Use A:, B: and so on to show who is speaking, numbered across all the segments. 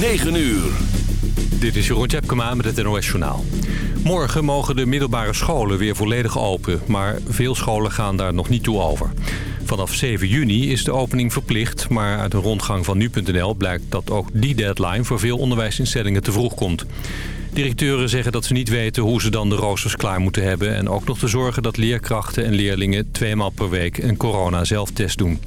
A: 9 uur.
B: Dit is Jeroen Tjepkema met het NOS Journaal. Morgen mogen de middelbare scholen weer volledig open... maar veel scholen gaan daar nog niet toe over. Vanaf 7 juni is de opening verplicht... maar uit een rondgang van nu.nl blijkt dat ook die deadline... voor veel onderwijsinstellingen te vroeg komt. Directeuren zeggen dat ze niet weten hoe ze dan de roosters klaar moeten hebben... en ook nog te zorgen dat leerkrachten en leerlingen tweemaal per week een corona-zelftest doen.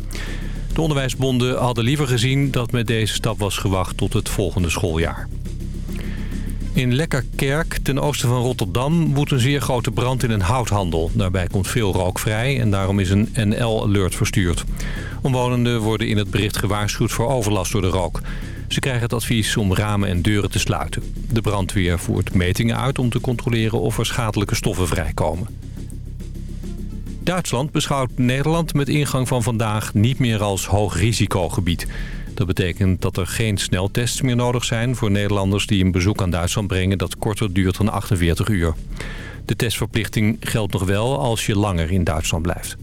B: De onderwijsbonden hadden liever gezien dat met deze stap was gewacht tot het volgende schooljaar. In Lekkerkerk, ten oosten van Rotterdam, woedt een zeer grote brand in een houthandel. Daarbij komt veel rook vrij en daarom is een NL-alert verstuurd. Omwonenden worden in het bericht gewaarschuwd voor overlast door de rook. Ze krijgen het advies om ramen en deuren te sluiten. De brandweer voert metingen uit om te controleren of er schadelijke stoffen vrijkomen. Duitsland beschouwt Nederland met ingang van vandaag niet meer als hoog risicogebied. Dat betekent dat er geen sneltests meer nodig zijn voor Nederlanders die een bezoek aan Duitsland brengen dat korter duurt dan 48 uur. De testverplichting geldt nog wel als je langer in Duitsland blijft.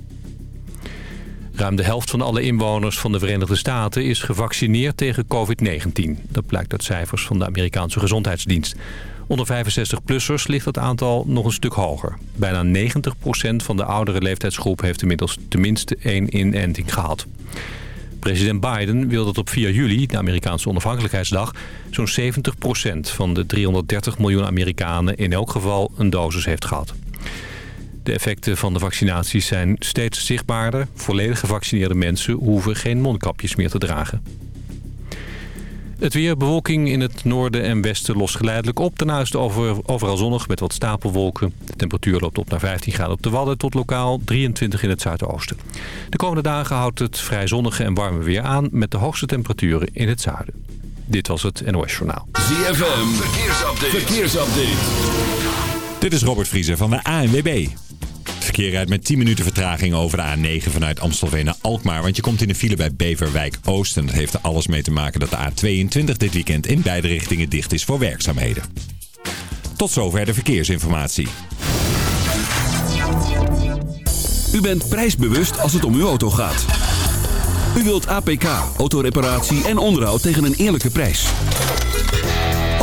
B: Ruim de helft van alle inwoners van de Verenigde Staten is gevaccineerd tegen COVID-19. Dat blijkt uit cijfers van de Amerikaanse Gezondheidsdienst. Onder 65-plussers ligt het aantal nog een stuk hoger. Bijna 90% van de oudere leeftijdsgroep heeft inmiddels tenminste één inenting gehad. President Biden wil dat op 4 juli, de Amerikaanse onafhankelijkheidsdag... zo'n 70% van de 330 miljoen Amerikanen in elk geval een dosis heeft gehad. De effecten van de vaccinaties zijn steeds zichtbaarder. Volledig gevaccineerde mensen hoeven geen mondkapjes meer te dragen. Het weer, bewolking in het noorden en westen lost geleidelijk op. Daarna is het over, overal zonnig met wat stapelwolken. De temperatuur loopt op naar 15 graden op de Wadden tot lokaal 23 in het zuidoosten. De komende dagen houdt het vrij zonnige en warme weer aan... met de hoogste temperaturen in het zuiden. Dit was het NOS Journaal.
A: ZFM, verkeersupdate. verkeersupdate.
C: Dit is Robert Vriezer van de ANWB. Verkeer rijdt met 10 minuten vertraging over de A9 vanuit Amstelveen naar Alkmaar. Want je komt in de file bij Beverwijk Oost. En dat heeft er alles mee te maken dat de A22 dit weekend in beide richtingen dicht is voor werkzaamheden. Tot zover de verkeersinformatie.
A: U bent prijsbewust als het om uw auto gaat. U wilt APK, autoreparatie en onderhoud tegen een eerlijke prijs.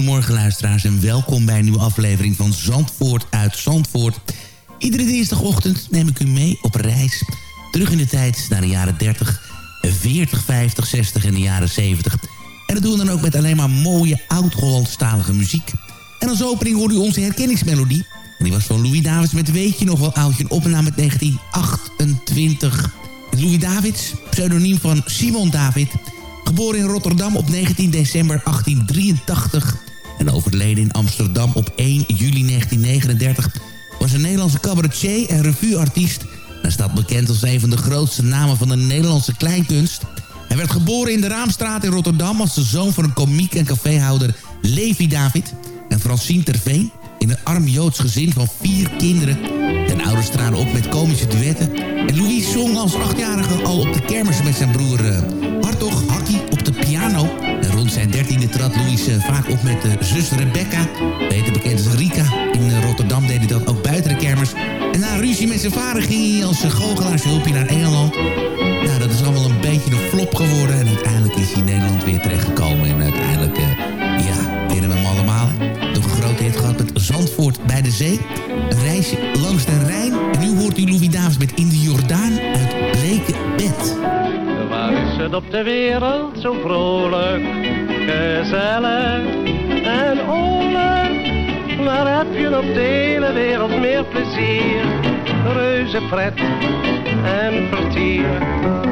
D: goedemorgen luisteraars en welkom bij een nieuwe aflevering van Zandvoort uit Zandvoort. Iedere dinsdagochtend neem ik u mee op reis. Terug in de tijd naar de jaren 30, 40, 50, 60 en de jaren 70. En dat doen we dan ook met alleen maar mooie oud-Hollandstalige muziek. En als opening hoorde u onze herkenningsmelodie. En die was van Louis Davids met Weet je nog wel oudje, een opname met 1928. En Louis Davids, pseudoniem van Simon David... Geboren in Rotterdam op 19 december 1883 en overleden in Amsterdam op 1 juli 1939... was een Nederlandse cabaretier en revueartiest. Hij staat bekend als een van de grootste namen van de Nederlandse kleinkunst. Hij werd geboren in de Raamstraat in Rotterdam... als de zoon van een komiek en caféhouder Levi David en Francine Terveen... in een arm Joods gezin van vier kinderen. Zijn ouders traden op met komische duetten... en Louis zong als achtjarige al op de kermis met zijn broer... Uh, Hartog Hakkie zijn dertiende trad Louis uh, vaak op met uh, zus Rebecca. Beter bekend als Rika. In uh, Rotterdam deed hij dat ook buiten de kermis. En na ruzie met zijn vader ging hij als goochelaarshulpje naar Engeland. Nou, dat is allemaal een beetje een flop geworden. En uiteindelijk is hij in Nederland weer terechtgekomen. En uiteindelijk, ja, kennen we hem allemaal. Nog een grote gehad met Zandvoort bij de zee. Een reisje langs de Rijn. En nu hoort u Louis Davids met In de Jordaan uit Bleke Bed.
E: Waar is het op de wereld zo vrolijk, gezellig en oorlijk? Waar heb je op de hele wereld meer plezier? Reuze pret en vertier.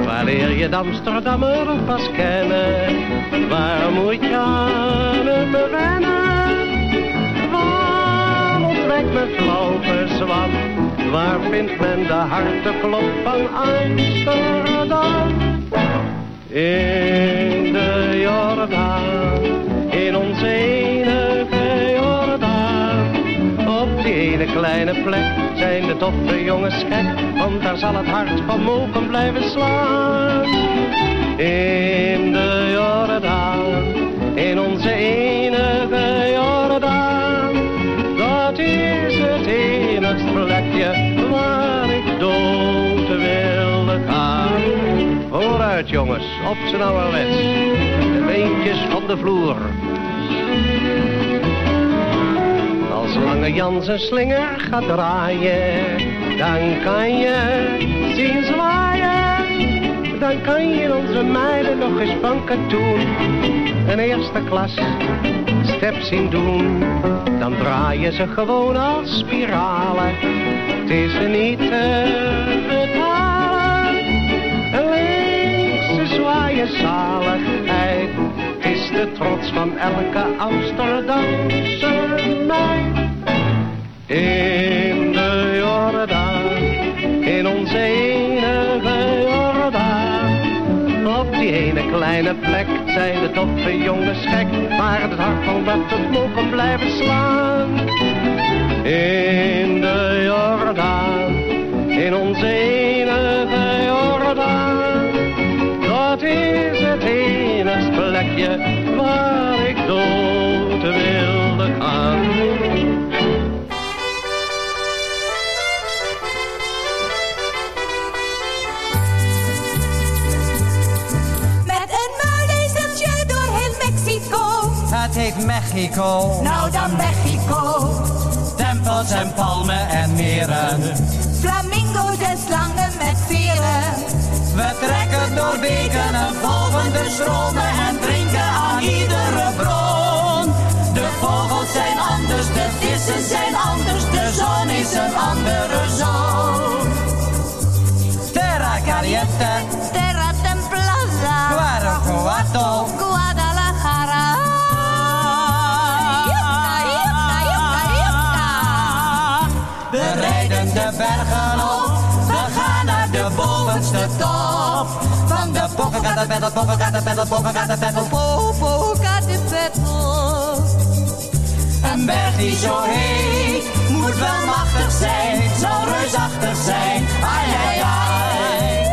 E: Waar leer je de Amsterdammer pas kennen? Waar moet je aan hem wennen? Waar ontdekt men flauw bezwam? Waar vindt men de harteklop van Amsterdam? In de Jordaan, in onze enige Jordaan. Op die ene kleine plek zijn de toffe jongens gek, want daar zal het hart van mogen blijven slaan. In de Jordaan, in onze enige Jongens, op z'n ouderwets. De beentjes op de vloer. Als lange Jan zijn slinger gaat draaien, dan kan je zien zwaaien. Dan kan je onze meiden nog eens van katoen een eerste klas step zien doen. Dan dan draaien ze gewoon als spiralen. Het is niet te Zwaaien zaligheid. Is de trots van elke Amsterdamse meid. In de Jordaan, in onze enige Jordaan. Op die ene kleine plek zijn de toffe jongens gek, maar het hart van dat het mogen blijven slaan. In de Jordaan, in onze enige Jordaan. Is het enige plekje waar ik dood wilde gaan.
F: Met een muilezeltje door heel Mexico.
G: Het heet Mexico.
F: Nou dan Mexico.
G: Tempels en palmen en meren.
F: Flamingo's en slangen met veren.
G: We trekken door beken en volgen de stromen en drinken aan iedere de Popocatépetl, Popocatépetl, Popocatépetl,
F: Popocatépetl.
G: Een berg die zo heet, moet wel machtig zijn, zal reusachtig zijn. Ai, ai, ai.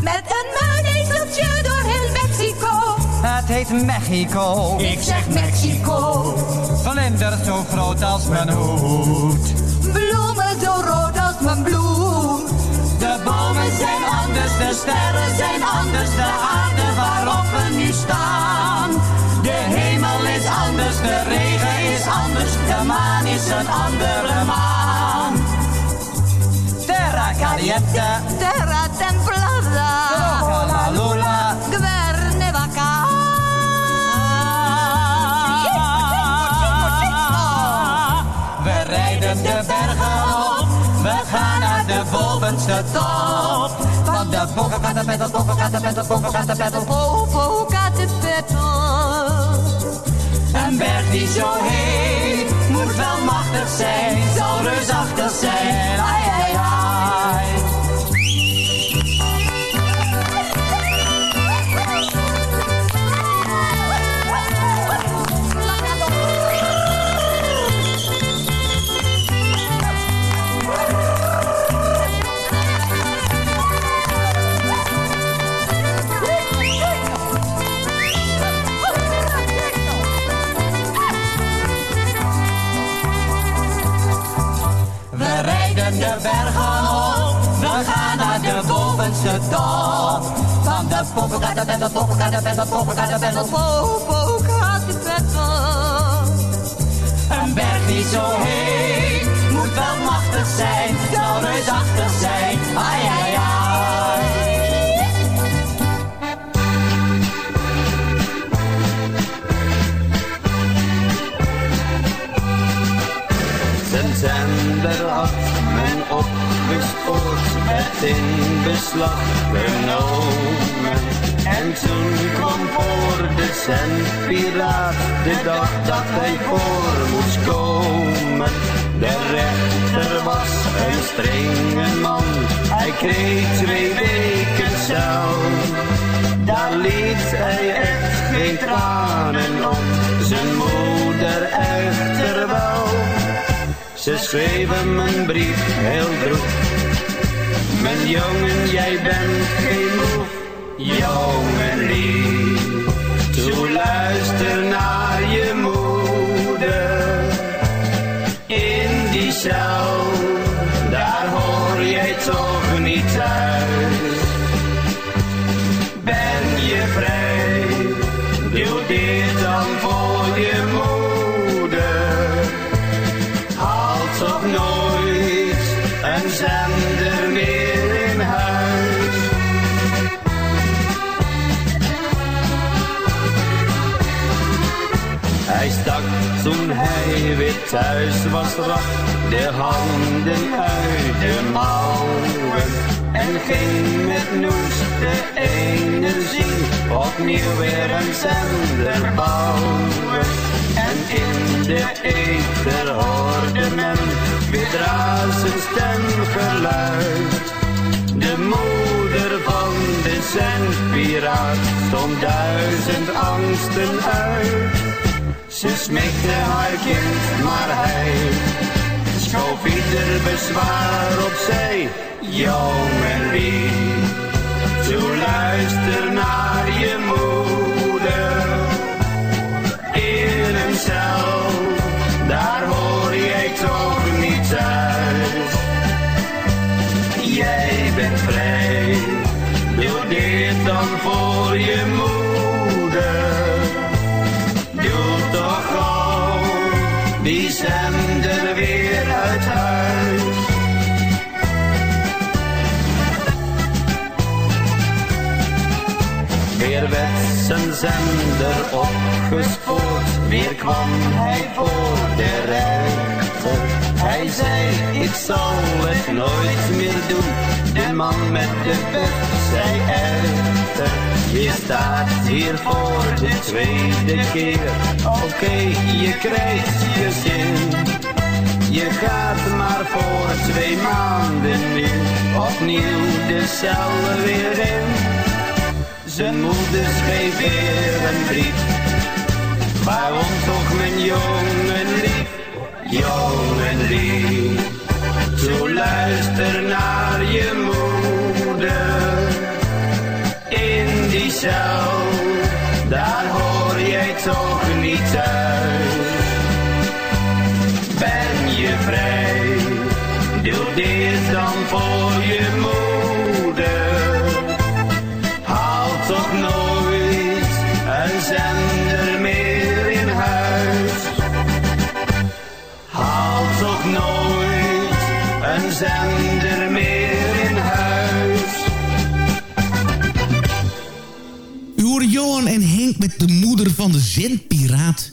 F: Met een muilezeltje door heel Mexico.
G: Het heet Mexico,
F: Ik zeg Mexico.
G: vlinders zo groot als mijn hoed.
F: Bloemen zo rood als mijn bloed.
G: Zijn anders, de sterren zijn anders, de aarde waarop we nu staan. De hemel is anders, de regen is anders, de maan is een andere maan. Terra caliente,
F: Terra templada.
G: la lula. Bovenste top. Van de Popocatépetl, Popocatépetl, Popocatépetl,
F: Popocatépetl.
G: Een berg die zo heet, moet wel machtig zijn, zal reusachtig zijn. Popocatépetl, Popocatépetl, Popocatépetl. Een berg die zo heet, moet wel machtig zijn, zal reusachtig zijn. Ai, ai,
H: had men opgespoord, werd in beslag genomen. En toen kwam voor de zendpiraat de dag dat hij voor moest komen. De rechter was een strenge man, hij kreeg twee weken cel. Daar liet hij echt geen tranen om, zijn moeder echter wel. Ze schreef hem een brief heel droef. Mijn jongen, jij bent geen boef. Jongen lief, zo luister naar je moeder. In die cel, daar hoor jij toch niet thuis. Hij stak toen hij weer thuis was rak de handen uit de mouwen. En ging met Noes de energie opnieuw weer een zender bouwen. En in de ether hoorde men weer zijn stemgeluid. De moeder van de zendpiraat stond duizend angsten uit. Ze smikte haar kind, maar hij schoof ieder bezwaar opzij. Jongen lief, zo luister naar je moeder. In een cel, daar hoor jij toch niet thuis. Jij bent vrij, doe dit dan voor je moeder. Zender opgespoord, weer kwam hij voor de rechter. Hij zei, ik zal het nooit meer doen. De man met de pet zei echter, je staat hier voor de tweede keer. Oké, je krijgt je zin. Je gaat maar voor twee maanden nu opnieuw de cel weer in. Zijn moeder schreef weer een brief. Waarom toch mijn jongen lief, jongen lief. Zo luister naar je moeder. In die cel, daar hoor jij toch niet thuis. Ben je vrij, doe dit dan voor je
D: de moeder van de zendpiraat.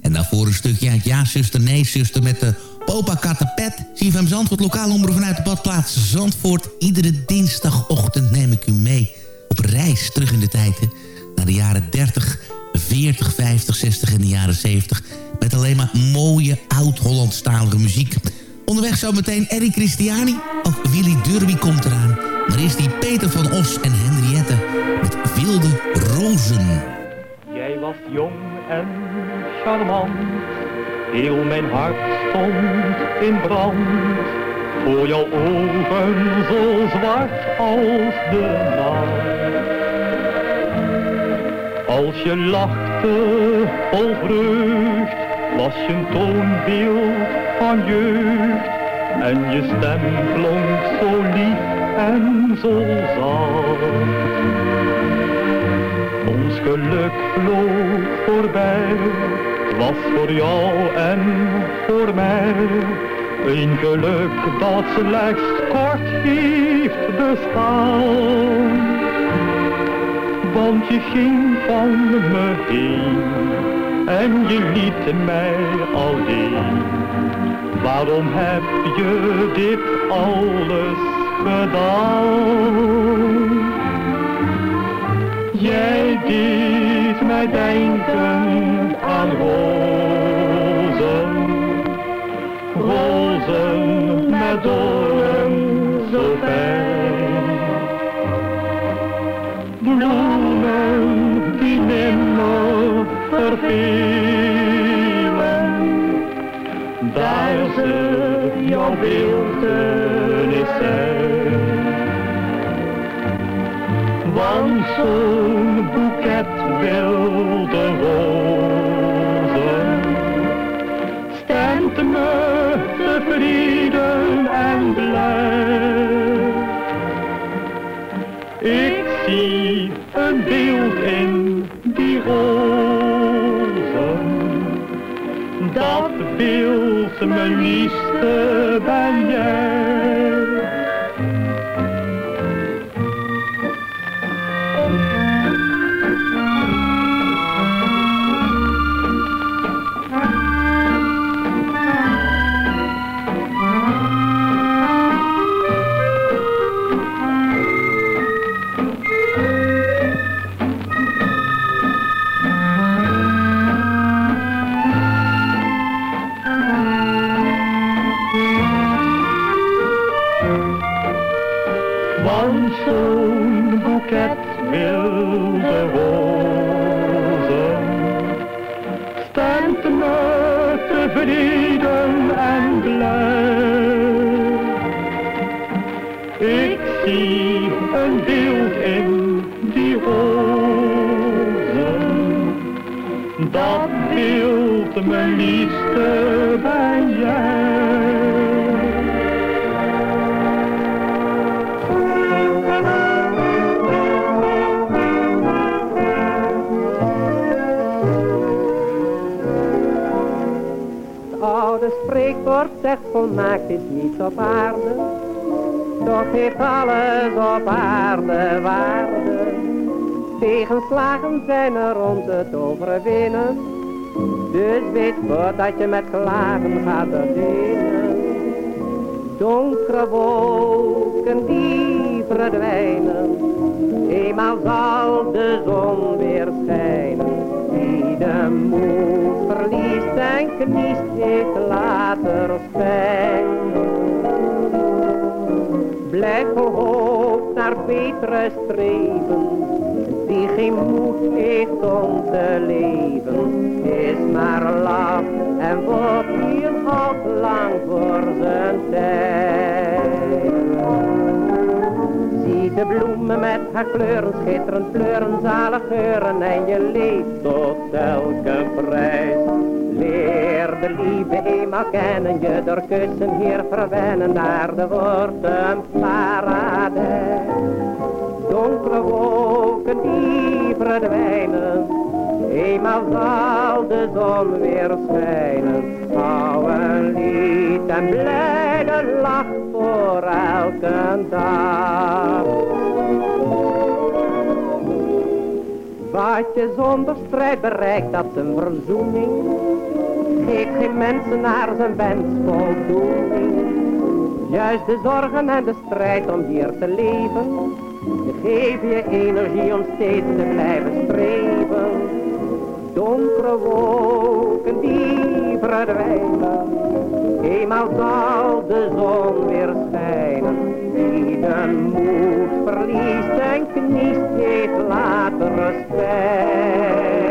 D: En daarvoor een stukje uit Ja, zuster, nee, zuster... met de Popa Katapet. CFM Zandvoort, lokaal omroep vanuit de badplaats Zandvoort. Iedere dinsdagochtend neem ik u mee op reis terug in de tijden... naar de jaren 30, 40, 50, 60 en de jaren 70... met alleen maar mooie oud-Hollandstalige muziek... Onderweg zometeen Eddie Christiani. Ook Willy Derby komt eraan. Maar eerst die Peter van Os en Henriette met Wilde Rozen.
I: Was jong en charmant, heel mijn hart stond in brand. Voor jouw ogen zo zwart als de nacht. Als je lachte vol vreugd, was je een toonbeeld van jeugd. En je stem klonk zo lief en zo zacht. Ons geluk vloog voorbij, was voor jou en voor mij. Een geluk dat slechts kort heeft bestaan. Want je ging van me heen en je liet mij alleen. Waarom heb je dit alles gedaan? Jij deed mij denken aan rozen, rozen met doorn zo fijn. Bloemen die nimmer vervelen, daar ze jouw beeldenis zijn. Want boeket wilde rozen stemt me tevreden en blij. Ik zie een beeld in die rozen, dat beeld mijn liefste ben jij. Zie een beeld in die rozen. Dat beeld, mijn liefste, ben jij.
J: oude spreekwoord zegt volmaakt is niets op aarde. Toch heeft alles op aarde waarde. Tegenslagen zijn er om te overwinnen. Dus weet voordat je met klagen gaat beginnen. Donkere wolken die verdwijnen. Eenmaal zal de zon weer schijnen. Wie de moed verliest en kniest, heeft later spijt. Blijf hoop naar betere streven. Die geen moed heeft om te leven, is maar laf en wordt hier al lang voor zijn tijd. Zie de bloemen met haar kleuren, schitterend kleuren, zalig geuren en je leeft tot elke prijs. De liefde eenmaal kennen, je door kussen hier verwennen, naar de wordt een paradijs. Donkere wolken die verdwijnen, eenmaal zal de zon weer schijnen. Hou een lied en blijde lach voor elke dag. Wat je zonder strijd bereikt, dat is een verzoening. Geef geen mensen naar zijn wens voldoening. Juist de zorgen en de strijd om hier te leven. Geef je energie om steeds te blijven streven. Donkere wolken die verdwijnen. Eenmaal zal de zon weer schijnen. Wie de moed verliest en kniest, later respect.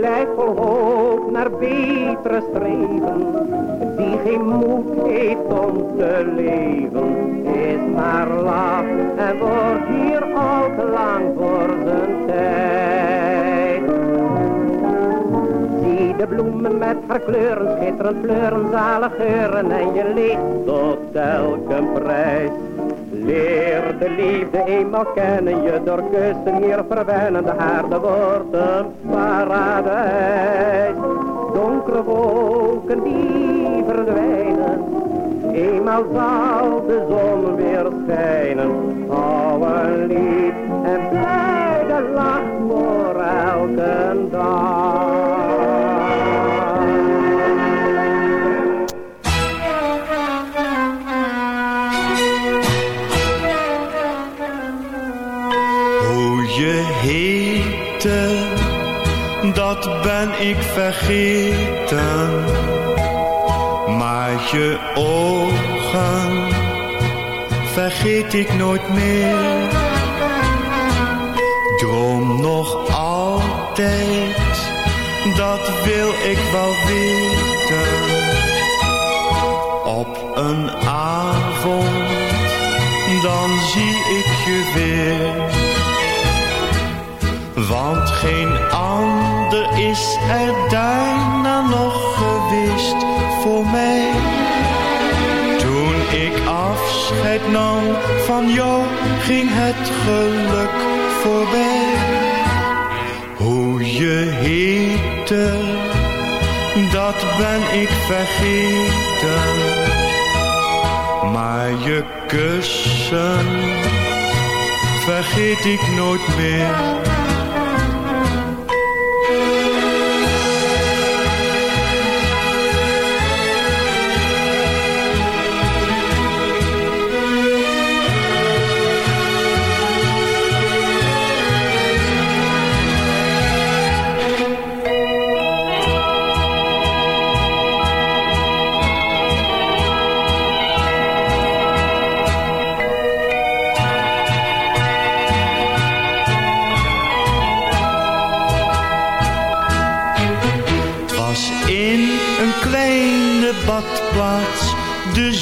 J: Blijf vol hoop naar betere streven. Die geen moed heeft om te leven, is maar laf en wordt hier al te lang voor zijn tijd. Zie de bloemen met haar kleuren, schitterend fleuren, zalig geuren en je leeft tot elke prijs. Leer de liefde eenmaal kennen, je door kussen hier verwennen, de aarde wordt een paradijs. Donkere wolken die verdwijnen, eenmaal zal de zon weer schijnen. Hou een lied en blijde lach voor elke dag.
K: Ben ik vergeten. Maar je ogen vergeet ik nooit meer. Droom nog altijd, dat wil ik wel weten. Van jou, ging het geluk voorbij. Hoe je heette, dat ben ik vergeten. Maar je kussen vergeet ik nooit meer.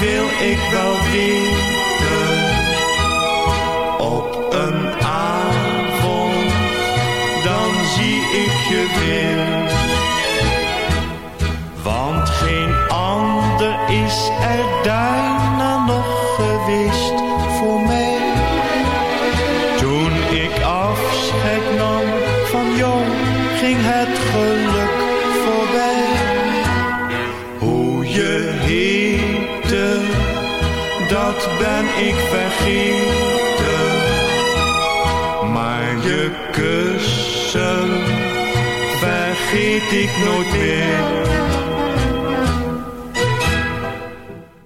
K: Wil ik wel weten. Op een avond, dan zie ik je weer. Vergeet ik nooit meer.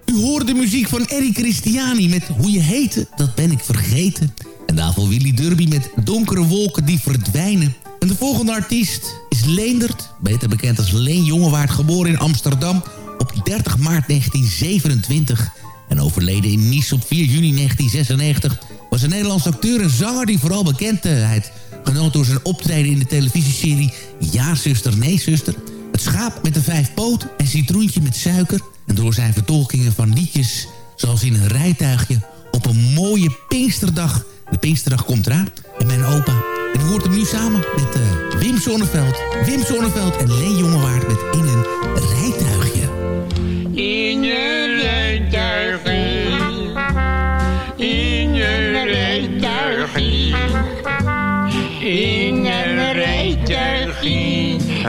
D: U hoorde de muziek van Eric Christiani met Hoe je heette, dat ben ik vergeten. En daarvoor Willy Derby met Donkere wolken die verdwijnen. En de volgende artiest is Leendert, beter bekend als Leen Jongewaard, geboren in Amsterdam op 30 maart 1927 en overleden in Nice op 4 juni 1996... was een Nederlandse acteur en zanger die vooral bekendheid genoot door zijn optreden in de televisieserie Ja zuster, nee zuster... Het schaap met de vijf poten en citroentje met suiker... en door zijn vertolkingen van liedjes zoals in een rijtuigje... op een mooie Pinksterdag. De Pinksterdag komt eraan en mijn opa. En u hoort hem nu samen met eh, Wim Sonneveld. Wim Sonneveld en Leen Jongewaard met In een rijtuigje.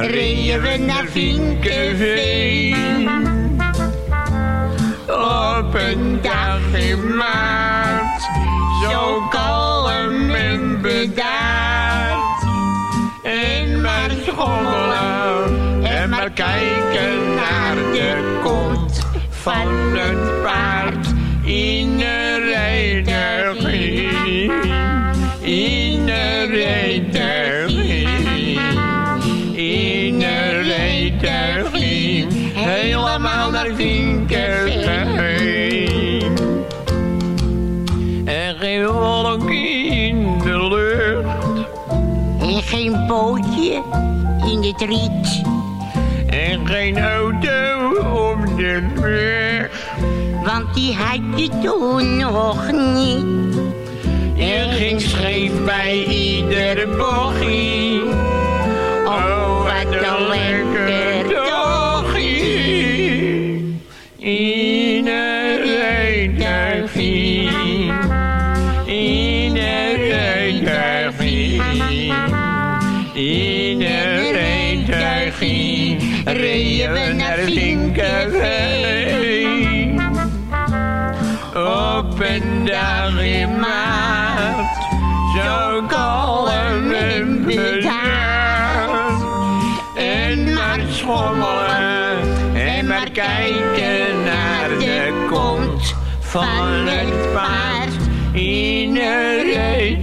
L: Reden we naar Vinkenveen. Op een dag in maart, zo kalm en bedaard. En maar schommelen en maar kijken naar de kont van het paard in in
M: het riet.
L: En geen auto op de weg.
M: Want die had je toen nog niet.
L: Er ging scheef bij iedere bochtje. Oh, wat een Dag in maart. Zo kalm en bedaard. En maar schommelen. En maar kijken naar de kont van het paard. In een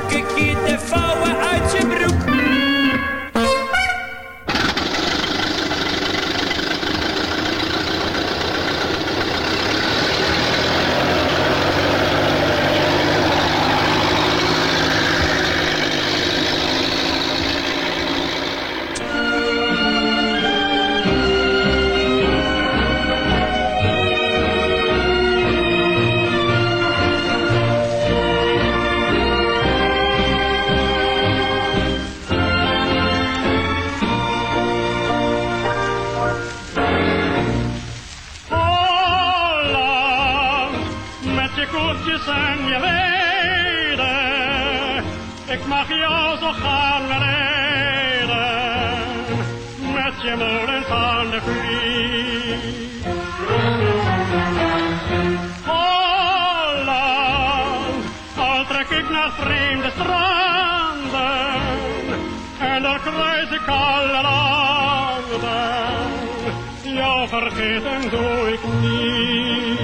N: jou vergeten doe ik niet.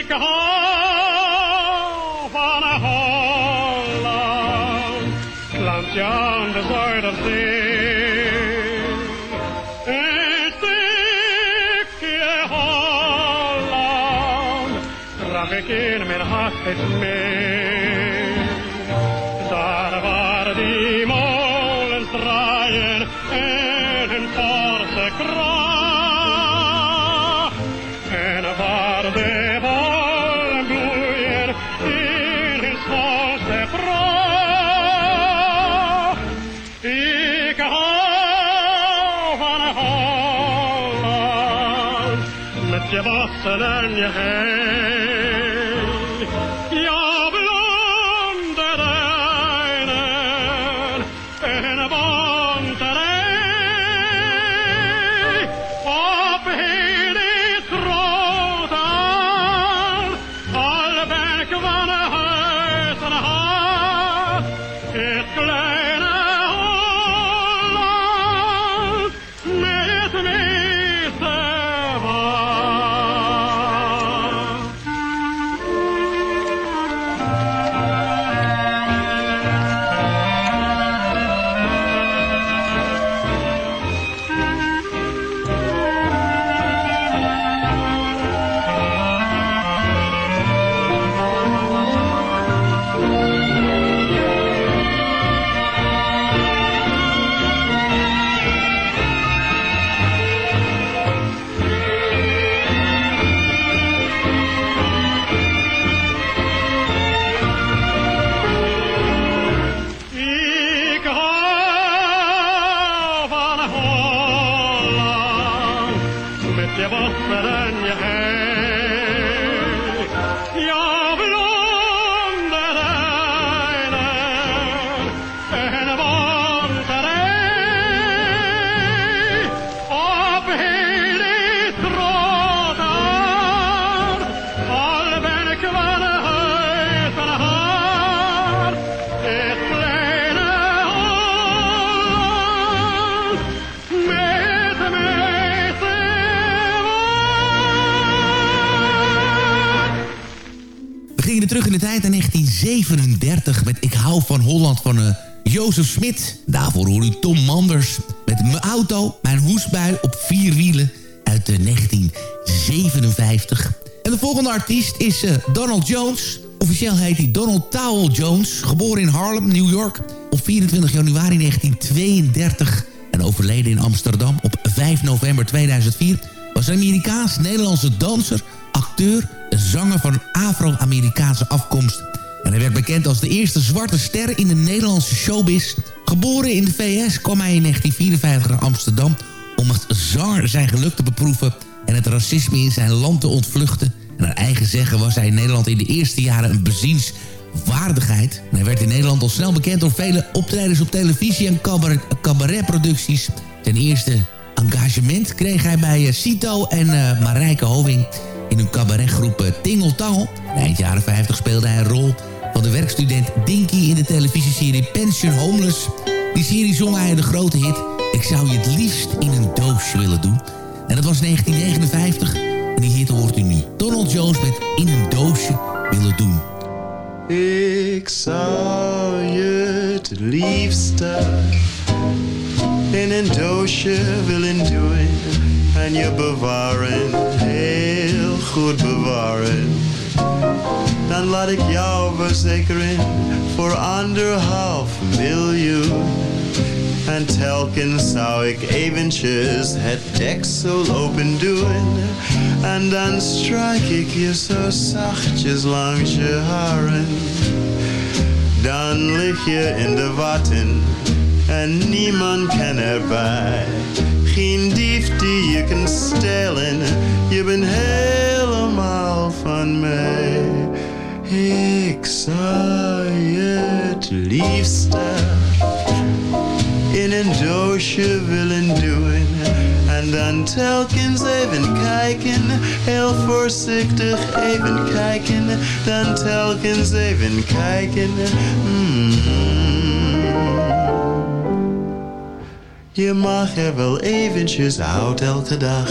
N: Ik hou van Holland, landje aan de Zuiderzee. Een stukje Holland, draag ik in mijn hart mee. Met je bossen en je
D: Jozef Smit. Daarvoor hoor u Tom Manders met Mijn auto, mijn hoesbui op vier wielen uit eh, 1957. En de volgende artiest is eh, Donald Jones. Officieel heet hij Donald Towell Jones, geboren in Harlem, New York... op 24 januari 1932 en overleden in Amsterdam op 5 november 2004... was een Amerikaans-Nederlandse danser, acteur, zanger van Afro-Amerikaanse afkomst... En hij werd bekend als de eerste zwarte ster in de Nederlandse showbiz. Geboren in de VS kwam hij in 1954 naar Amsterdam... om als zanger zijn geluk te beproeven en het racisme in zijn land te ontvluchten. En naar eigen zeggen was hij in Nederland in de eerste jaren een bezienswaardigheid. En hij werd in Nederland al snel bekend door vele optredens op televisie en cabaret, cabaretproducties. Zijn eerste engagement kreeg hij bij eh, Cito en eh, Marijke Hoving in hun cabaretgroep eh, Tingle Tangel. Eind jaren 50 speelde hij een rol van de werkstudent Dinky in de televisieserie Pension Homeless. Die serie zong hij de grote hit Ik zou je het liefst in een doosje willen doen. En dat was 1959 en die hit hoort u nu. Donald Jones met In een doosje willen doen.
O: Ik zou je het liefste in een doosje willen doen en je bewaren, heel goed bewaren. Dan laat ik jou verzekeren voor anderhalf miljoen. En telkens zou ik eventjes het deksel open doen. En dan strijk ik je zo zachtjes langs je haren. Dan lig je in de watten en niemand kan erbij. Geen dief die je kan stelen, je bent helemaal van mij. Ik zou het liefste in een doosje willen doen. En dan telkens even kijken, heel voorzichtig even kijken. Dan telkens even kijken. Mm. Je mag er wel eventjes uit elke dag.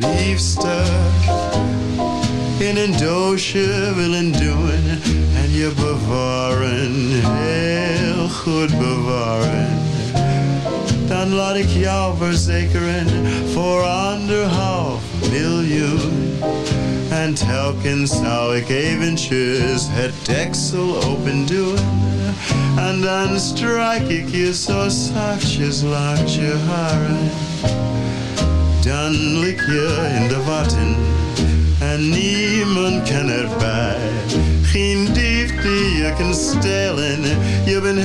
O: liefste in een doosje willen doen en je bewaren, heel goed bewaren. Dan laat ik jou verzekeren voor anderhalf miljoen. En telkens zou ik eventjes het deksel open doen. En dan strijk ik je zo zachtjes langs je haren. Dan lik je in de watten en niemand kan erbij. Geen dief die je kan stelen, je bent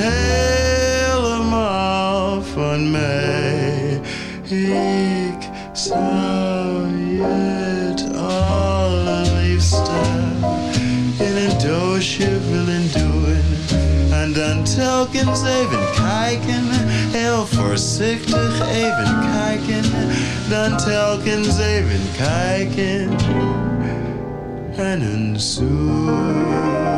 O: helemaal van mij. Ik zou je dan telkens even kijken, heel voorzichtig even kijken. Dan telkens even kijken en een zoen.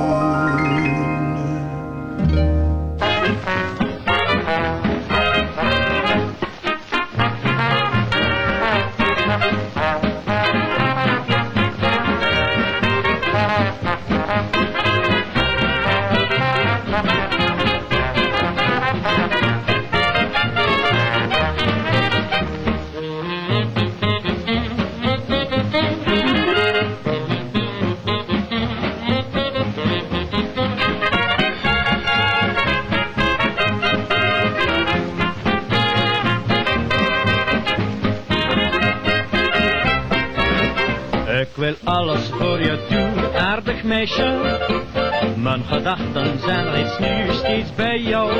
P: Alles voor je doen, aardig meisje. Mijn gedachten zijn reeds nu steeds bij jou.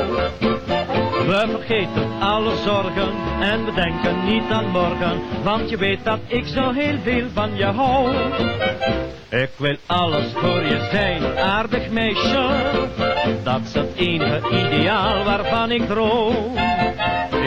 P: We vergeten alle zorgen en we denken niet aan morgen, want je weet dat ik zo heel veel van je hou. Ik wil alles voor je zijn, aardig meisje. Dat is het enige ideaal waarvan ik droom.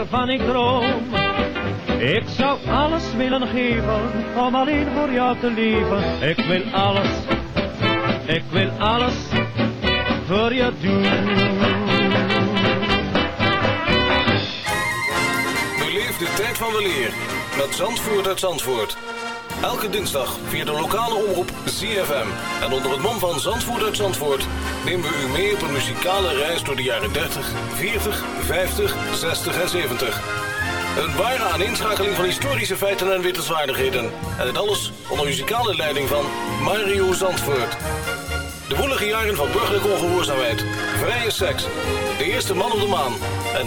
P: Waarvan ik droom. Ik zou alles willen geven om alleen voor jou te leven. Ik wil alles, ik wil alles voor je doen.
Q: Beleef de tijd van weleer met Zandvoort uit Zandvoort. Elke dinsdag via de lokale omroep ZFM. En onder het mom van Zandvoort uit Zandvoort nemen we u mee op een muzikale reis door de jaren 30, 40, 50, 60 en 70. Een ware aaninschakeling van historische feiten en wittelswaardigheden. En het alles onder muzikale leiding van Mario Zandvoort. De woelige jaren van burgerlijke ongehoorzaamheid, vrije seks, de eerste man op de maan en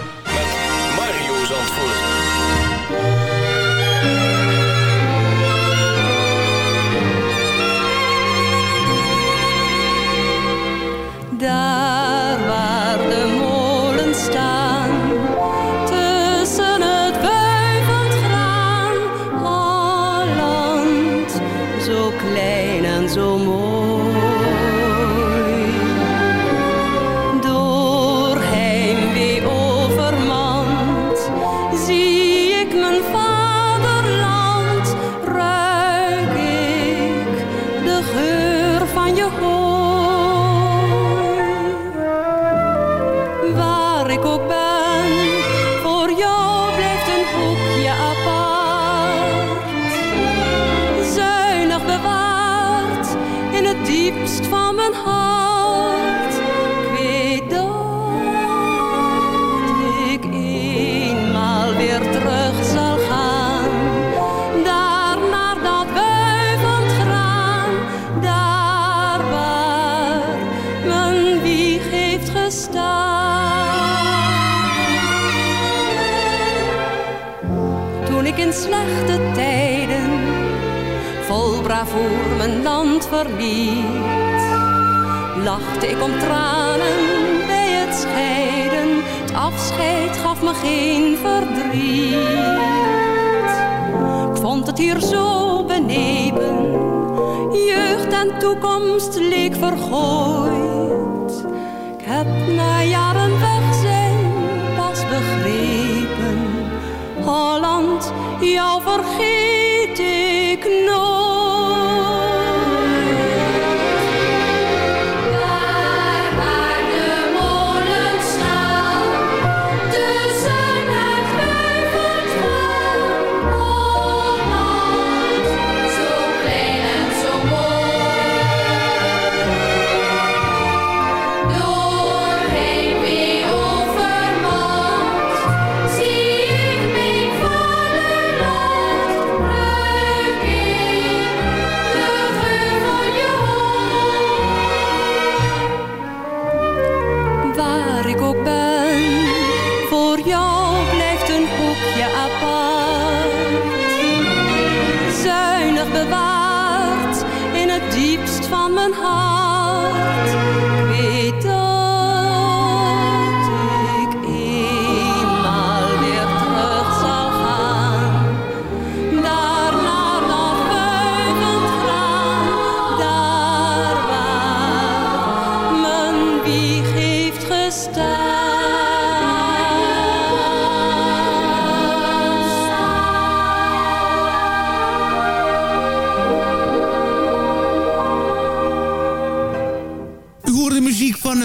R: in slechte tijden vol bravoer mijn land verliet, lachte ik om tranen bij het scheiden. Het afscheid gaf me geen verdriet. Ik vond het hier zo benepen, jeugd en toekomst leek vergooid. Ik heb na jaren weg jou vergeet ik nooit.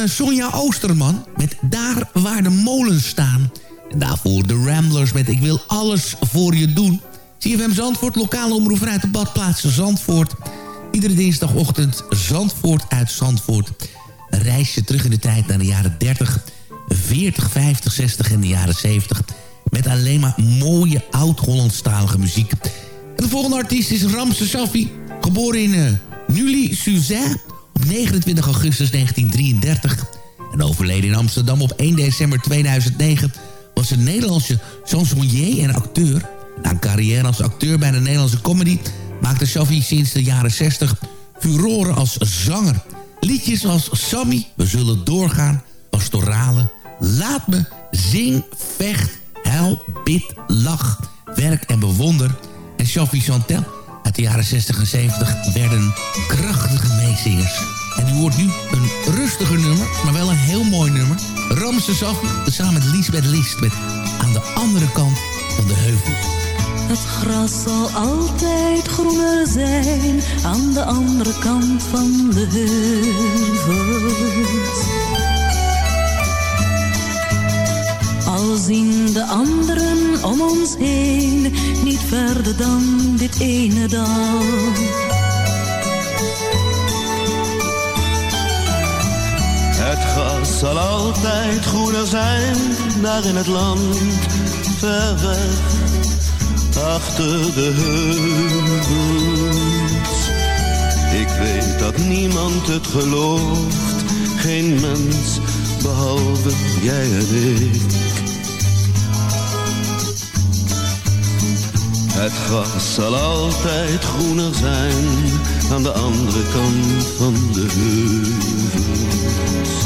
D: Sonja Oosterman met Daar waar de molens staan. En daarvoor de Ramblers met Ik wil alles voor je doen. CFM Zandvoort, lokale omroep vanuit de badplaats Zandvoort. Iedere dinsdagochtend Zandvoort uit Zandvoort. Een reisje terug in de tijd naar de jaren 30, 40, 50, 60 en de jaren 70. Met alleen maar mooie oud-Hollandstalige muziek. En de volgende artiest is Ramse Safi. Geboren in uh, Nully-Suzanne op 29 augustus 1933. En overleden in Amsterdam op 1 december 2009... was een Nederlandse chansonnier en acteur. Na een carrière als acteur bij de Nederlandse comedy... maakte Shafi sinds de jaren 60 furoren als zanger. Liedjes als Sammy, We Zullen Doorgaan, Pastorale... Laat Me, Zing, Vecht, Huil, Bid, Lach, Werk en Bewonder... en Shafi Chantel uit de jaren 60 en 70 werden krachtige En u hoort nu een rustiger nummer, maar wel een heel mooi nummer. Ramse Safi, samen met Lisbeth List met Aan de andere kant van de heuvel.
S: Het gras zal altijd groener zijn aan de andere kant van de heuvels. Al
R: zien de anderen om ons heen niet verder dan dit ene dal.
T: Zal altijd groener zijn, daar in het land, ver weg, achter de heuvels. Ik weet dat niemand het gelooft, geen mens behalve jij en ik. Het gras zal altijd groener zijn aan de andere kant van de heuvels.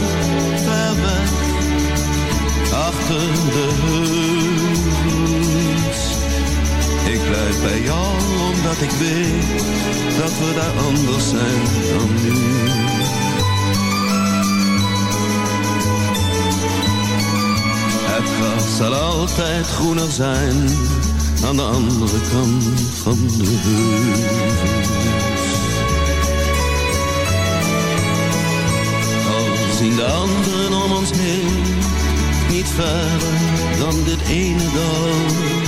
T: de heuvels. Ik blijf bij jou, omdat ik weet, dat we daar anders zijn dan nu. Het zal altijd groener zijn, aan de andere kant van de heuvels. Zien de anderen om ons heen niet verder dan dit ene dal.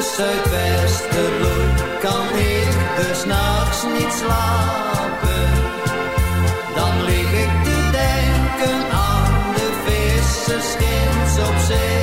H: Loeit, kan ik dus nachts niet slapen. Dan lig ik te denken aan de vissers op zee.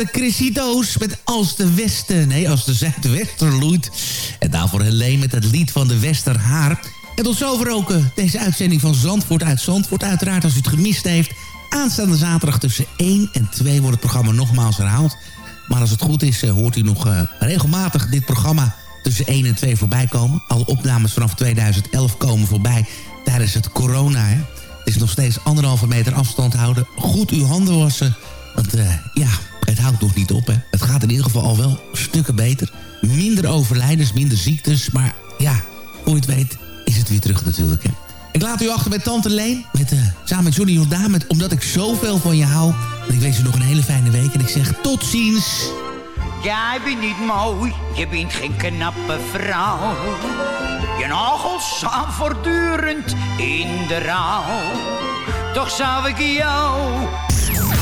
H: De
D: Crescito's met Als de Westen, nee, Als de Zuidwester loeit. En daarvoor Helene met het lied van de Westerhaar. En tot zover ook eh, deze uitzending van Zandvoort uit Zandvoort. Uiteraard als u het gemist heeft. Aanstaande zaterdag tussen 1 en 2 wordt het programma nogmaals herhaald. Maar als het goed is, eh, hoort u nog eh, regelmatig dit programma tussen 1 en 2 voorbij komen. Alle opnames vanaf 2011 komen voorbij tijdens het corona. Hè. Het is nog steeds anderhalve meter afstand houden. Goed uw handen wassen. Want eh, ja, het houdt nog niet op. Hè. Het gaat in ieder geval al wel stukken beter. Minder overlijdens, minder ziektes. Maar ja, hoe het weet is het weer terug natuurlijk. Hè. Ik laat u achter met Tante Leen. Met, eh, samen met Johnny Jordaan. Met Omdat ik zoveel van je hou. En ik wens u nog een hele fijne week. En ik zeg tot ziens.
U: Jij bent niet mooi, je bent geen knappe vrouw. Je nagels staan voortdurend in de rouw. Toch zou ik jou...